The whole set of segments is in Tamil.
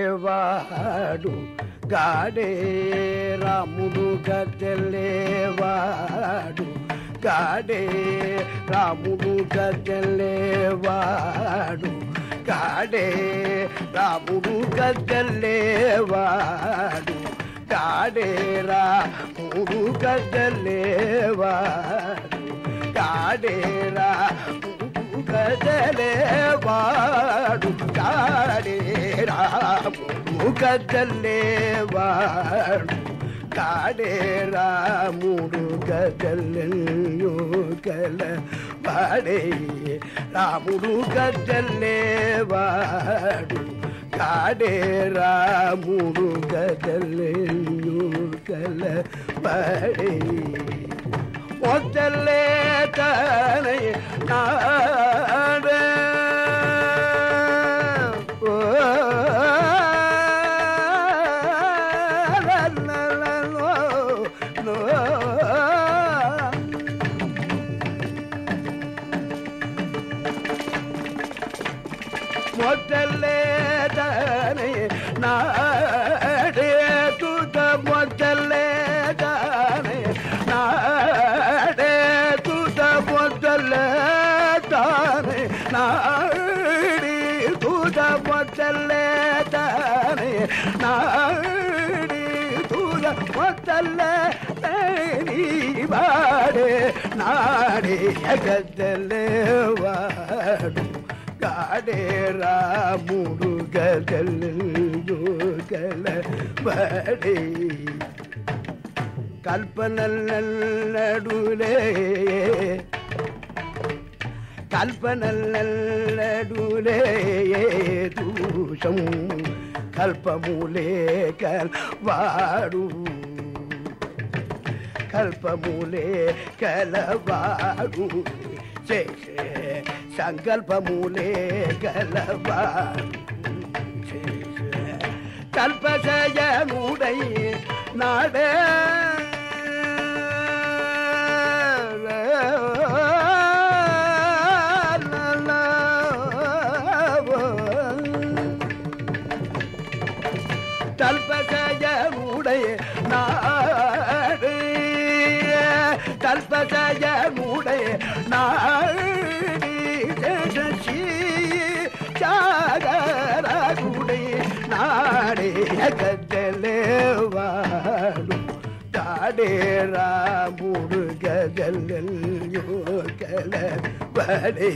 కదలేవాడు గాడే రాముడు కదలేవాడు గాడే రాముడు కదలేవాడు గాడే రాముడు కదలేవాడు ಕಾಡೇರಾ ಹೂ ಗಜಲೇವಾ ಕಾಡೇರಾ ಹೂ ಗಜಲೇವಾಡು ಕಾಡೇರಾ ಹೂ ಗಜಲೇವಾಡು ಕಾಡೇರಾ ಮೂಡು ಗಜಲೆಯೋ ಕಲ ಬಾಡೇ ರಾಮುಡು ಗಜಲೇವಾಡು ಕಾಡೇರ ಮುರುಗದಲ್ಲಿ ಕಲ ಪಡೆ ಒತ್ತಲ್ಲೇ ತಾನೆ ನಾಡ ಮೊದಲೇ நாடே தூத மொத்தல்லே தானே நாடே தூத மொத்தல்லே தானே நாடி தூத மொத்தல்லே தானே நாடி தூத மொத்தல்லே நீ நாடி அகத்தல்லே வாடும் பாடேரா முருகர்கள் யோகல படே. கல்பனல் நடுலே கல்பனல் நடுலே தூஷம் கல்பமுலே கல்வாடு கல்பமுலே கலவாடு சே சே. సంకల్పములే గలవాడు చేసే కల్పజయముడై నాడే கல்பசயமுடைய ಗದಲೇ ವಾರು ತಾಡೇರ ಮೂರು ಗದಲೋ ಕಲ ಬಡೇ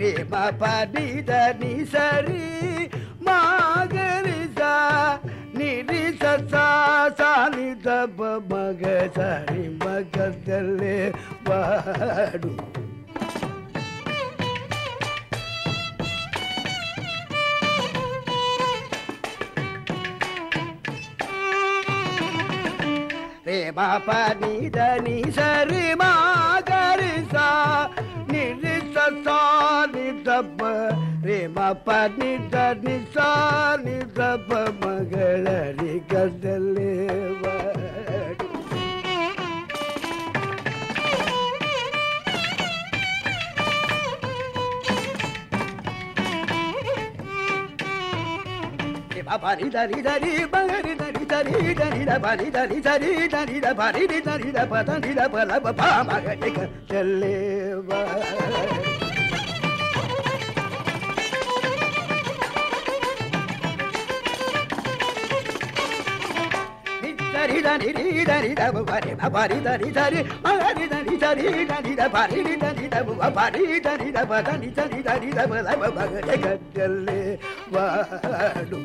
ರೇಮ ಪಡಿದ ನಿ ಸರಿ ಮಾಗರಿಸ ನಿರಿಸ ಸಾನಿ ದಬ್ಬ ಮಗ ಸರಿ ಮಗದಲ್ಲೇ ಬಾಡು రేమ పనిద నిసరి మాగరిస నిరిస నిదబ్బ రేమ పనిద నిస నిదబ్బ మಗಳరి గదలేవ పని దరి దరి బగరి దరి దరి దరి ద పని దరి దరి దరి ద పని ది దరి ద పద ది ద పల ప మగటి చెల్లేవా దరి దని రి దని దబు పరి ద పరి దని దని మగరి దని దని దని ద పరి ని దని దబు పరి దని దబ దని దని దని దబ దబ మగరి గడ్డల్లే వాడు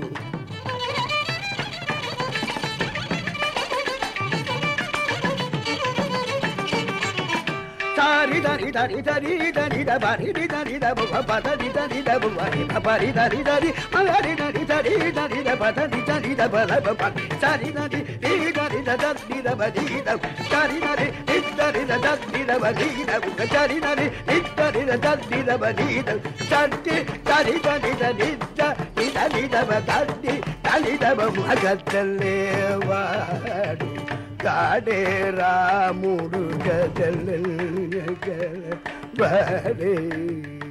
dari dari dari dari da bari di dari da bu pa da di dari da bu bari pa bari dari dari ma dari dari dari dari da pa da di dari da ba la ba pa dari dari di dari da da di da ba di da dari dari di dari da da di da ba di da bu ka dari dari di dari da da di da ba di da dari dari dari dari da di dari da ba da di dari da ba mu ga talle wa காடே ராமுடுகதல் Bad,